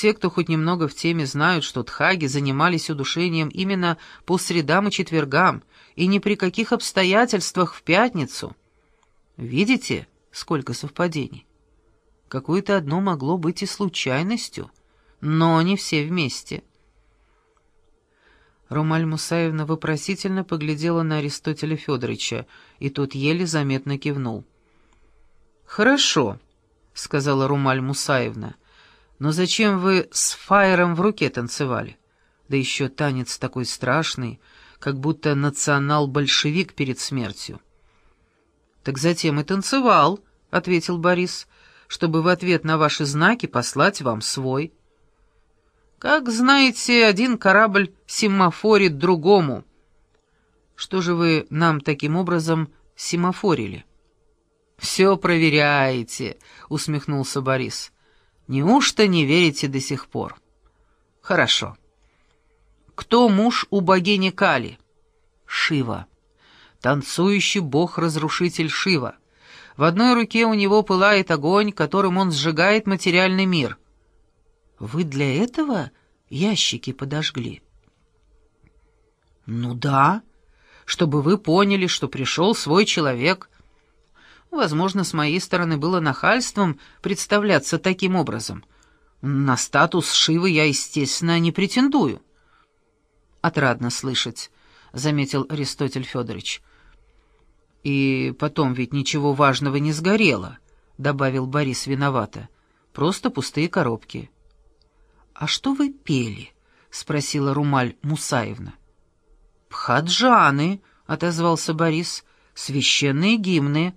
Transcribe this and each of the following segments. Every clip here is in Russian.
Все, кто хоть немного в теме, знают, что тхаги занимались удушением именно по средам и четвергам, и ни при каких обстоятельствах в пятницу. Видите, сколько совпадений? Какое-то одно могло быть и случайностью, но не все вместе. Ромаль Мусаевна вопросительно поглядела на Аристотеля Федоровича, и тот еле заметно кивнул. «Хорошо», — сказала Румаль Мусаевна, — «но зачем вы с фаером в руке танцевали? Да еще танец такой страшный, как будто национал-большевик перед смертью». «Так затем и танцевал», — ответил Борис, — «чтобы в ответ на ваши знаки послать вам свой». Как знаете, один корабль семафорит другому. Что же вы нам таким образом семафорили? «Все проверяете», — усмехнулся Борис. «Неужто не верите до сих пор?» «Хорошо. Кто муж у богини Кали?» «Шива. Танцующий бог-разрушитель Шива. В одной руке у него пылает огонь, которым он сжигает материальный мир. Вы для этого ящики подожгли? Ну да, чтобы вы поняли, что пришел свой человек. Возможно, с моей стороны было нахальством представляться таким образом. На статус Шивы я, естественно, не претендую. Отрадно слышать, — заметил Аристотель Федорович. «И потом ведь ничего важного не сгорело», — добавил Борис виновато. «Просто пустые коробки». «А что вы пели?» — спросила Румаль Мусаевна. «Пхаджаны», — отозвался Борис, — «священные гимны».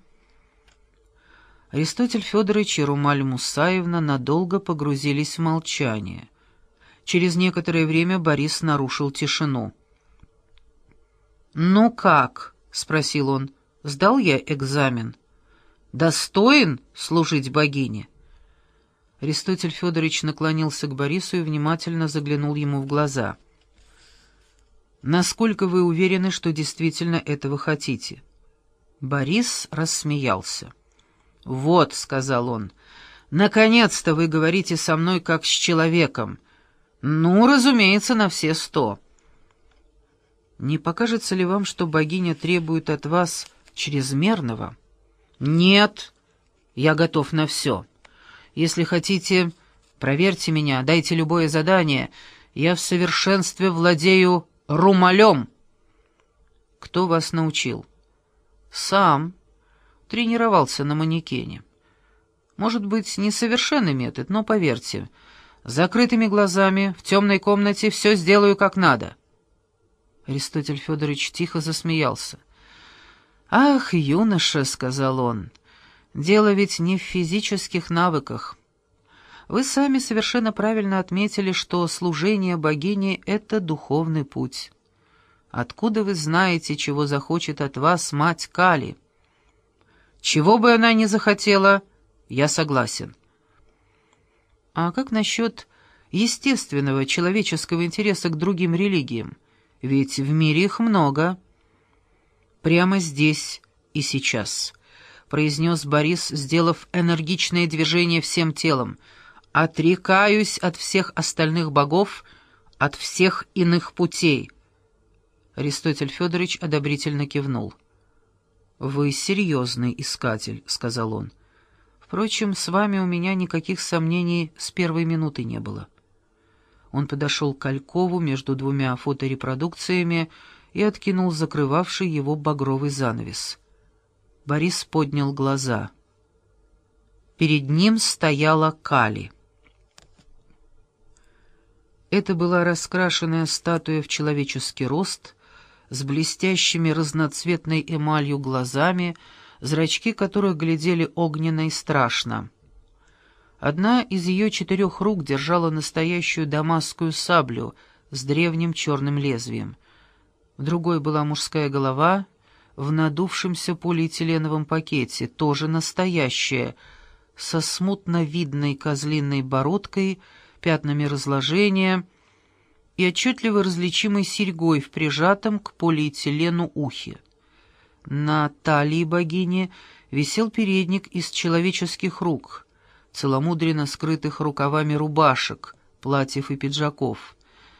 Аристотель Федорович и Румаль Мусаевна надолго погрузились в молчание. Через некоторое время Борис нарушил тишину. «Ну как?» — спросил он. «Сдал я экзамен. Достоин служить богине?» Аристотель Федорович наклонился к Борису и внимательно заглянул ему в глаза. «Насколько вы уверены, что действительно этого хотите?» Борис рассмеялся. «Вот», — сказал он, — «наконец-то вы говорите со мной как с человеком. Ну, разумеется, на все сто». «Не покажется ли вам, что богиня требует от вас чрезмерного?» «Нет, я готов на все». Если хотите, проверьте меня, дайте любое задание. Я в совершенстве владею румалем». «Кто вас научил?» «Сам. Тренировался на манекене. Может быть, несовершенный метод, но поверьте, закрытыми глазами, в темной комнате все сделаю как надо». Аристотель Федорович тихо засмеялся. «Ах, юноша», — сказал он, — Дело ведь не в физических навыках. Вы сами совершенно правильно отметили, что служение богине — это духовный путь. Откуда вы знаете, чего захочет от вас мать Кали? Чего бы она ни захотела, я согласен. А как насчет естественного человеческого интереса к другим религиям? Ведь в мире их много. Прямо здесь и сейчас — произнес Борис, сделав энергичное движение всем телом. «Отрекаюсь от всех остальных богов, от всех иных путей». Аристотель Федорович одобрительно кивнул. «Вы серьезный искатель», — сказал он. «Впрочем, с вами у меня никаких сомнений с первой минуты не было». Он подошел к Калькову между двумя фоторепродукциями и откинул закрывавший его багровый занавес. Борис поднял глаза. Перед ним стояла Кали. Это была раскрашенная статуя в человеческий рост, с блестящими разноцветной эмалью глазами, зрачки которых глядели огненно и страшно. Одна из ее четырех рук держала настоящую дамасскую саблю с древним черным лезвием. В другой была мужская голова в надувшемся полиэтиленовом пакете, тоже настоящее, со смутно видной козлиной бородкой, пятнами разложения и отчетливо различимой серьгой в прижатом к полиэтилену ухе. На талии богини висел передник из человеческих рук, целомудренно скрытых рукавами рубашек, платьев и пиджаков.